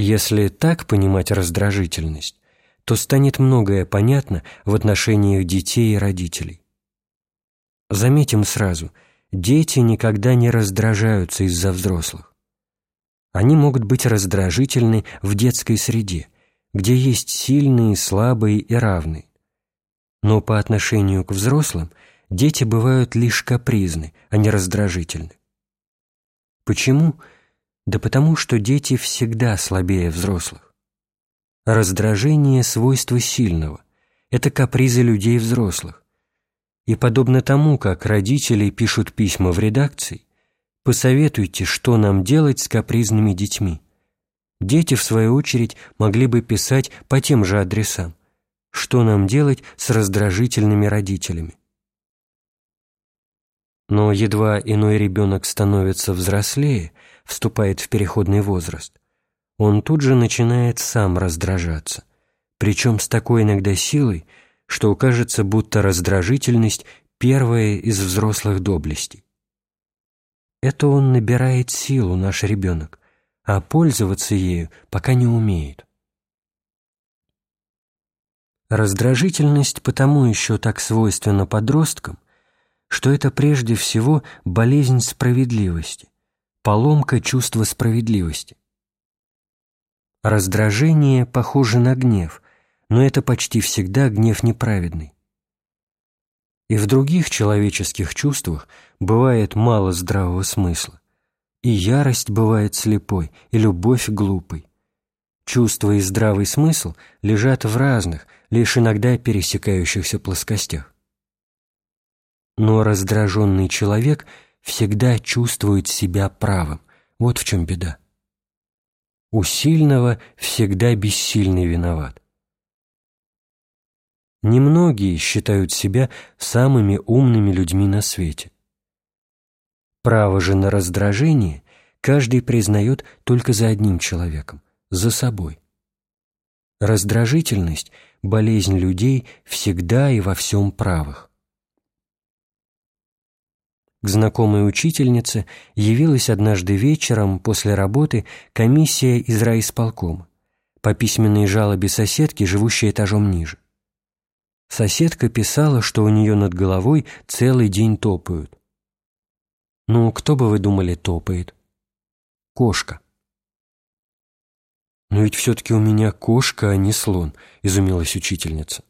Если так понимать раздражительность, то станет многое понятно в отношениях детей и родителей. Заметим сразу, дети никогда не раздражаются из-за взрослых. Они могут быть раздражительны в детской среде, где есть сильные, слабые и равные. Но по отношению к взрослым дети бывают лишь капризны, а не раздражительны. Почему? Да потому что дети всегда слабее взрослых. Раздражение – свойство сильного. Это капризы людей взрослых. И подобно тому, как родители пишут письма в редакции, посоветуйте, что нам делать с капризными детьми. Дети, в свою очередь, могли бы писать по тем же адресам. Что нам делать с раздражительными родителями? Но едва иной ребенок становится взрослее, вступает в переходный возраст, он тут же начинает сам раздражаться, причем с такой иногда силой, что кажется, будто раздражительность – первая из взрослых доблестей. Это он набирает силу, наш ребенок, а пользоваться ею пока не умеет. Раздражительность потому еще так свойственна подросткам, что это прежде всего болезнь справедливости, поломка чувства справедливости. Раздражение похоже на гнев, но это почти всегда гнев неправедный. И в других человеческих чувствах бывает мало здравого смысла. И ярость бывает слепой, и любовь глупой. Чувство и здравый смысл лежат в разных, лишь иногда пересекающихся плоскостях. Но раздраженный человек всегда чувствует себя правым. Вот в чем беда. У сильного всегда бессильный виноват. Немногие считают себя самыми умными людьми на свете. Право же на раздражение каждый признает только за одним человеком за собой. Раздражительность – болезнь людей всегда и во всем правых. К знакомой учительнице явилась однажды вечером после работы комиссия из райисполкома по письменной жалобе соседки, живущей этажом ниже. Соседка писала, что у нее над головой целый день топают. Ну, кто бы вы думали топает? Кошка. «Но ведь все-таки у меня кошка, а не слон», — изумилась учительница.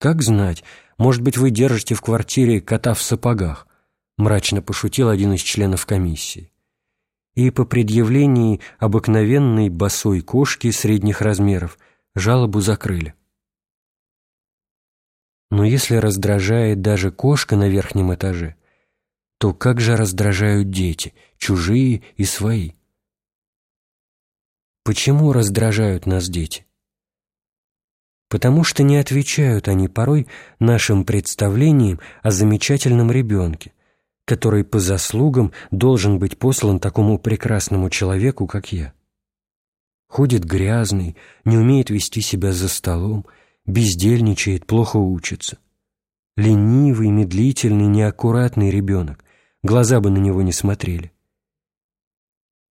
«Как знать, может быть, вы держите в квартире кота в сапогах», — мрачно пошутил один из членов комиссии. И по предъявлении обыкновенной босой кошки средних размеров жалобу закрыли. Но если раздражает даже кошка на верхнем этаже, то как же раздражают дети, чужие и свои? Почему раздражают нас дети? Потому что не отвечают они порой нашим представлениям о замечательном ребенке, который по заслугам должен быть послан такому прекрасному человеку, как я. Ходит грязный, не умеет вести себя за столом, бездельничает, плохо учится. Ленивый, медлительный, неаккуратный ребенок, глаза бы на него не смотрели.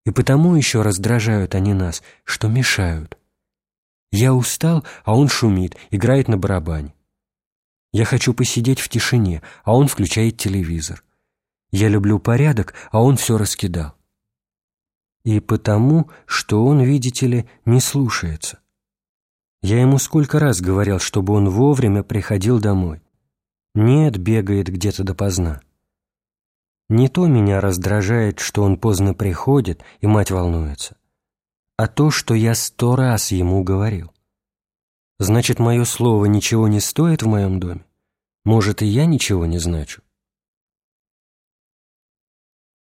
И потому еще раздражают они нас, что мешают. Я устал, а он шумит, играет на барабане. Я хочу посидеть в тишине, а он включает телевизор. Я люблю порядок, а он все раскидал. И потому, что он, видите ли, не слушается. Я ему сколько раз говорил, чтобы он вовремя приходил домой. Нет, бегает где-то допоздна. Не то меня раздражает, что он поздно приходит, и мать волнуется, а то, что я сто раз ему говорил. Значит, мое слово ничего не стоит в моем доме? Может, и я ничего не значу?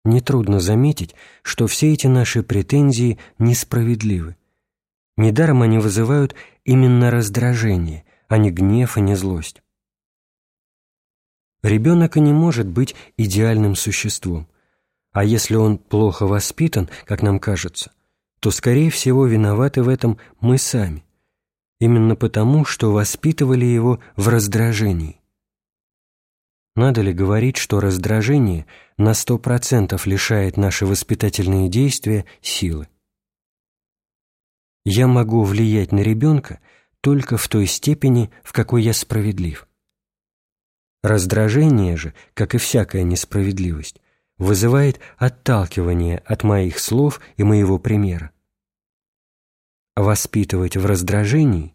Нетрудно заметить, что все эти наши претензии несправедливы. Недаром они вызывают именно раздражение, а не гнев и не злость. Ребенок и не может быть идеальным существом, а если он плохо воспитан, как нам кажется, то, скорее всего, виноваты в этом мы сами, именно потому, что воспитывали его в раздражении. Надо ли говорить, что раздражение на сто процентов лишает наши воспитательные действия силы? Я могу влиять на ребенка только в той степени, в какой я справедлив. Раздражение же, как и всякая несправедливость, вызывает отталкивание от моих слов и моего примера. Воспитывать в раздражении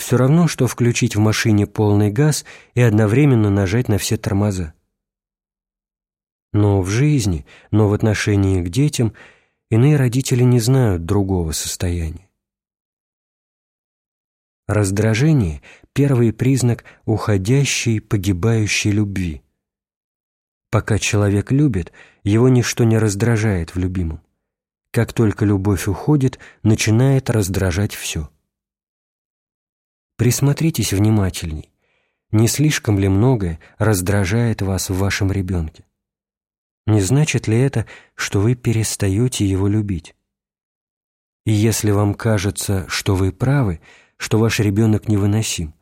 все равно, что включить в машине полный газ и одновременно нажать на все тормоза. Но в жизни, но в отношении к детям иные родители не знают другого состояния. Раздражение – первый признак уходящей, погибающей любви. Пока человек любит, его ничто не раздражает в любимом. Как только любовь уходит, начинает раздражать все. Присмотритесь внимательней. Не слишком ли многое раздражает вас в вашем ребенке? Не значит ли это, что вы перестаете его любить? И если вам кажется, что вы правы, что ваш ребенок невыносим,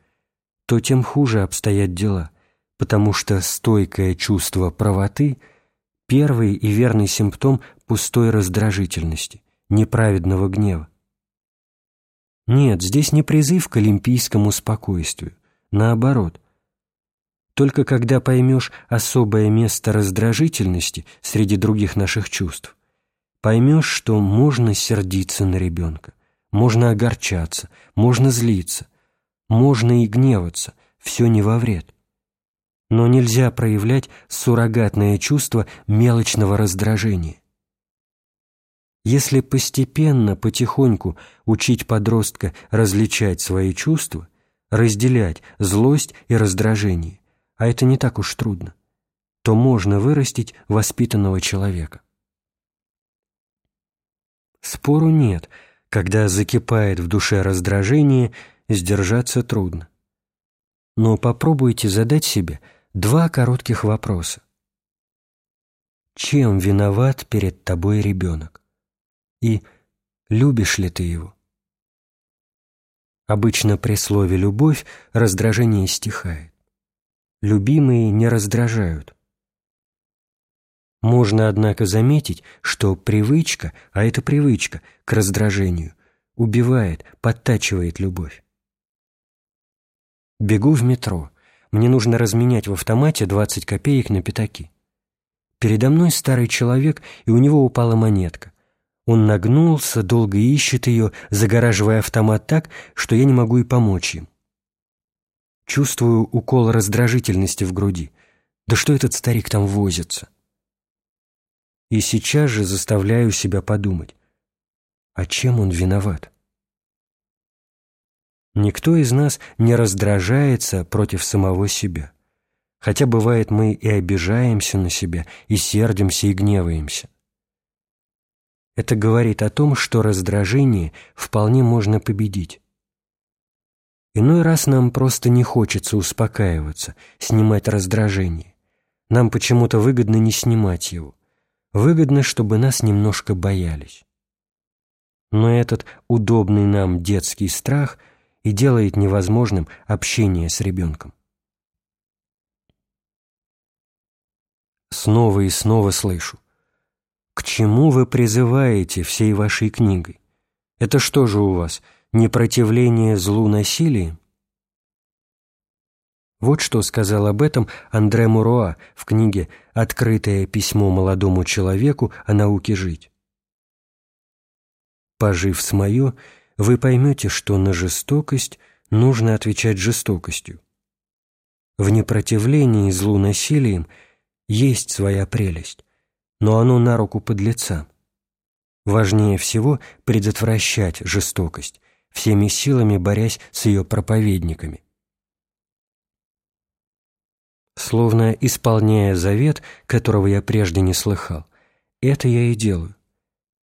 то тем хуже обстоят дела, потому что стойкое чувство правоты – первый и верный симптом пустой раздражительности, неправедного гнева. Нет, здесь не призыв к олимпийскому спокойствию, наоборот – только когда поймешь особое место раздражительности среди других наших чувств, поймешь, что можно сердиться на ребенка, можно огорчаться, можно злиться, можно и гневаться, все не во вред. Но нельзя проявлять суррогатное чувство мелочного раздражения. Если постепенно, потихоньку учить подростка различать свои чувства, разделять злость и раздражение, а это не так уж трудно, то можно вырастить воспитанного человека. Спору нет, когда закипает в душе раздражение, сдержаться трудно. Но попробуйте задать себе два коротких вопроса. Чем виноват перед тобой ребенок? И любишь ли ты его? Обычно при слове «любовь» раздражение стихает любимые не раздражают. Можно, однако, заметить, что привычка, а это привычка, к раздражению, убивает, подтачивает любовь. Бегу в метро. Мне нужно разменять в автомате 20 копеек на пятаки. Передо мной старый человек, и у него упала монетка. Он нагнулся, долго ищет ее, загораживая автомат так, что я не могу и помочь им. Чувствую укол раздражительности в груди. Да что этот старик там возится? И сейчас же заставляю себя подумать, а чем он виноват? Никто из нас не раздражается против самого себя. Хотя бывает мы и обижаемся на себя, и сердимся, и гневаемся. Это говорит о том, что раздражение вполне можно победить. Иной раз нам просто не хочется успокаиваться, снимать раздражение. Нам почему-то выгодно не снимать его. Выгодно, чтобы нас немножко боялись. Но этот удобный нам детский страх и делает невозможным общение с ребенком. Снова и снова слышу. К чему вы призываете всей вашей книгой? Это что же у вас – непротивление злу насилием? Вот что сказал об этом Андре Муруа в книге «Открытое письмо молодому человеку о науке жить». Пожив с мое, вы поймете, что на жестокость нужно отвечать жестокостью. В непротивлении злу насилием есть своя прелесть, но оно на руку подлецам. Важнее всего предотвращать жестокость, всеми силами борясь с ее проповедниками. Словно исполняя завет, которого я прежде не слыхал, это я и делаю.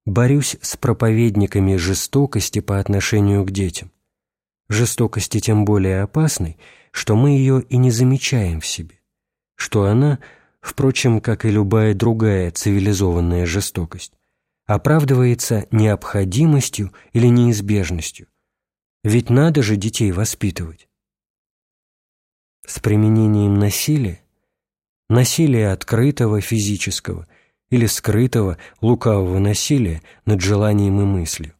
Борюсь с проповедниками жестокости по отношению к детям. Жестокости тем более опасной, что мы ее и не замечаем в себе, что она, впрочем, как и любая другая цивилизованная жестокость, оправдывается необходимостью или неизбежностью, ведь надо же детей воспитывать. С применением насилия, насилия открытого физического или скрытого лукавого насилия над желанием и мыслью.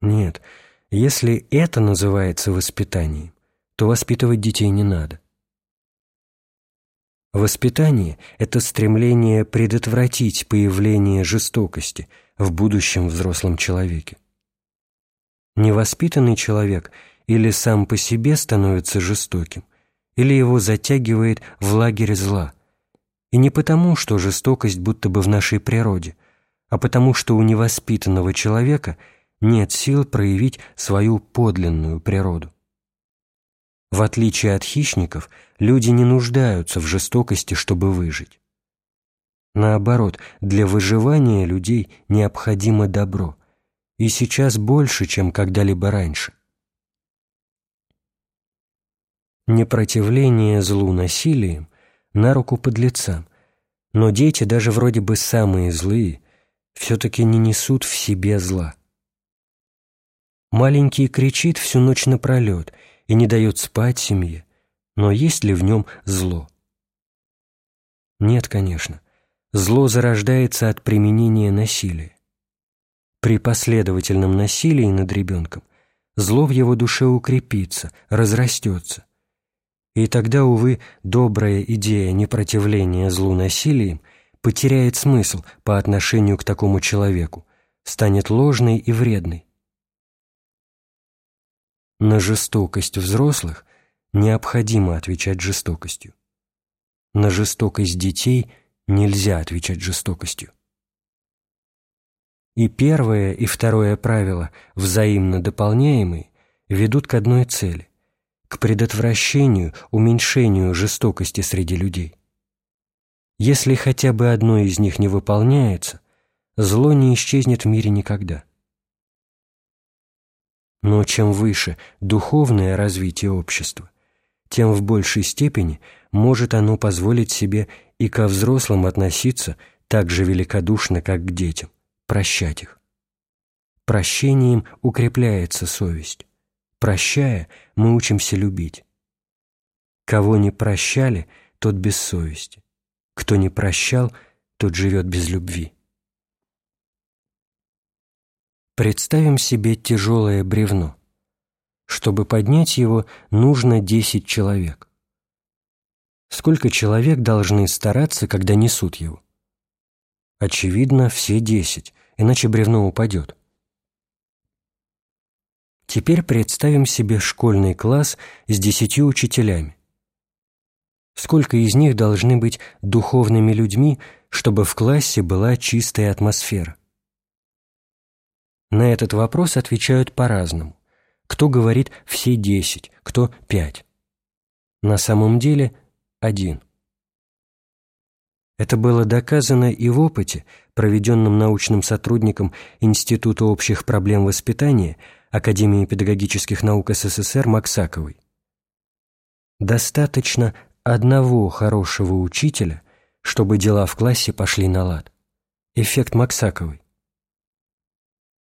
Нет, если это называется воспитанием, то воспитывать детей не надо. Воспитание – это стремление предотвратить появление жестокости в будущем взрослом человеке. Невоспитанный человек или сам по себе становится жестоким, или его затягивает в лагерь зла. И не потому, что жестокость будто бы в нашей природе, а потому, что у невоспитанного человека нет сил проявить свою подлинную природу. В отличие от хищников, люди не нуждаются в жестокости, чтобы выжить. Наоборот, для выживания людей необходимо добро, и сейчас больше, чем когда-либо раньше. Непротивление злу насилием на руку подлецам, но дети, даже вроде бы самые злые, все-таки не несут в себе зла. Маленький кричит всю ночь напролет – и не дает спать семье, но есть ли в нем зло? Нет, конечно. Зло зарождается от применения насилия. При последовательном насилии над ребенком зло в его душе укрепится, разрастется. И тогда, увы, добрая идея непротивления злу насилием потеряет смысл по отношению к такому человеку, станет ложной и вредной. На жестокость взрослых необходимо отвечать жестокостью. На жестокость детей нельзя отвечать жестокостью. И первое, и второе правило, взаимно дополняемые, ведут к одной цели – к предотвращению, уменьшению жестокости среди людей. Если хотя бы одно из них не выполняется, зло не исчезнет в мире никогда – но чем выше духовное развитие общества, тем в большей степени может оно позволить себе и ко взрослым относиться так же великодушно, как к детям, прощать их. Прощением укрепляется совесть. Прощая, мы учимся любить. Кого не прощали, тот без совести. Кто не прощал, тот живет без любви. Представим себе тяжелое бревно. Чтобы поднять его, нужно 10 человек. Сколько человек должны стараться, когда несут его? Очевидно, все 10, иначе бревно упадет. Теперь представим себе школьный класс с десятью учителями. Сколько из них должны быть духовными людьми, чтобы в классе была чистая атмосфера? На этот вопрос отвечают по-разному. Кто говорит «все десять», кто «пять». На самом деле один. Это было доказано и в опыте, проведенном научным сотрудником Института общих проблем воспитания Академии педагогических наук СССР Максаковой. Достаточно одного хорошего учителя, чтобы дела в классе пошли на лад. Эффект Максаковой.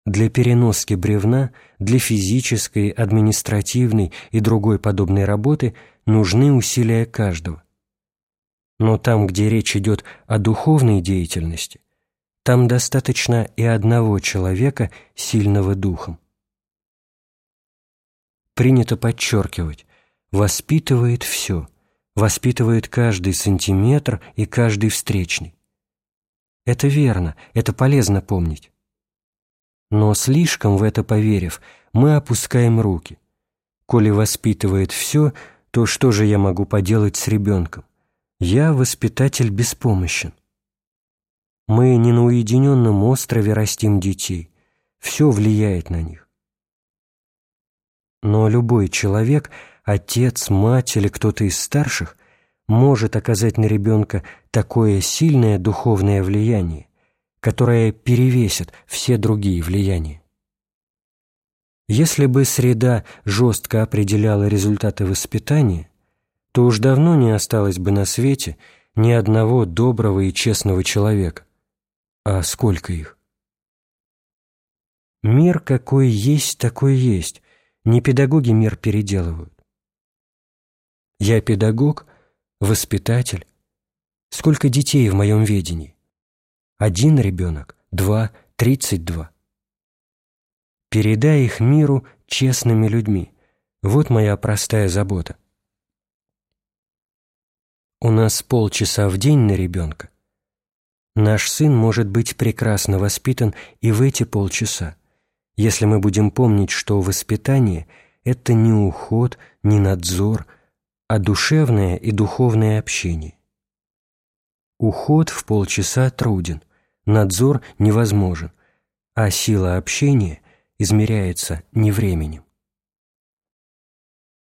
Для переноски бревна, для физической, административной и другой подобной работы нужны усилия каждого. Но там, где речь идет о духовной деятельности, там достаточно и одного человека, сильного духом. Принято подчеркивать, воспитывает все, воспитывает каждый сантиметр и каждый встречный. Это верно, это полезно помнить. Но слишком в это поверив, мы опускаем руки. Коли воспитывает все, то что же я могу поделать с ребенком? Я воспитатель беспомощен. Мы не на уединенном острове растим детей. Все влияет на них. Но любой человек, отец, мать или кто-то из старших, может оказать на ребенка такое сильное духовное влияние, которое перевесит все другие влияния. Если бы среда жестко определяла результаты воспитания, то уж давно не осталось бы на свете ни одного доброго и честного человека. А сколько их? Мир какой есть, такой есть. Не педагоги мир переделывают. Я педагог, воспитатель. Сколько детей в моем ведении? Один ребенок, два, тридцать два. Передай их миру честными людьми. Вот моя простая забота. У нас полчаса в день на ребенка. Наш сын может быть прекрасно воспитан и в эти полчаса, если мы будем помнить, что воспитание – это не уход, не надзор, а душевное и духовное общение. Уход в полчаса труден, надзор невозможен, а сила общения измеряется не временем.